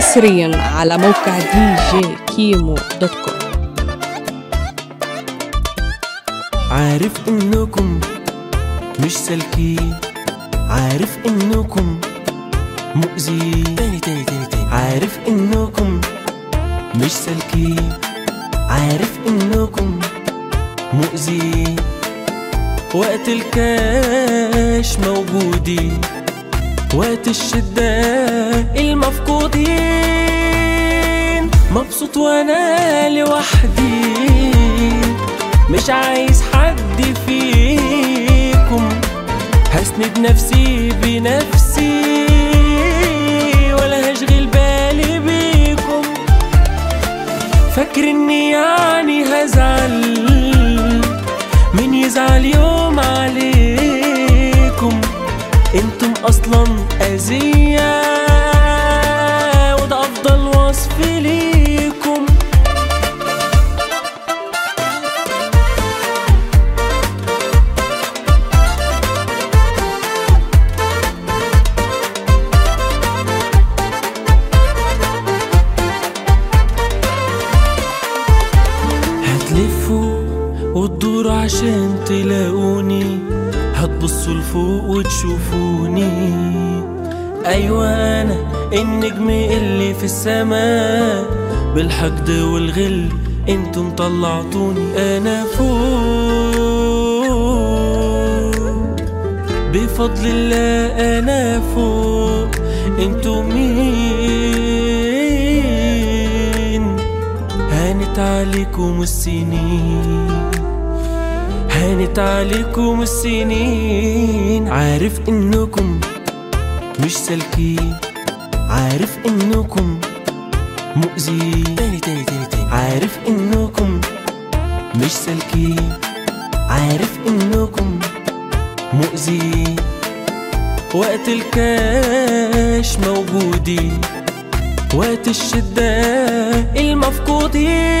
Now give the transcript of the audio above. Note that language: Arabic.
حصريا على موقع دي جي كيمو dot com عارف إنكم مش سالكين عارف إنكم مؤذيين. تاني تاني تاني تاني. عارف إنكم مش سالكين عارف إنكم مؤذيين. وقت الكاش موجودين. وقت الشدة المفقودين. مبسوط وأنا لوحدي. مش عايز حد فيكم. هسند نفسي بنفسي. ولا هشغل بالي بيكم. فاكر إني يعني هزعل. أنتم أصلا اذية. عشان تلاقوني. هتبصوا لفوق وتشوفوني. أيوه أنا النجم اللي في السماء. بالحقد والغل أنتم طلعتوني أنا فوق. بفضل الله أنا فوق. أنتم مين؟ هانت عليكم السنين. هانت عليكم السنين. عارف إنكم مش سالكين. عارف إنكم مؤذيين. تاني تاني تاني تاني. عارف إنكم مش سالكين. عارف إنكم مؤذيين. وقت الكاش موجودين. وقت الشدة المفقودين.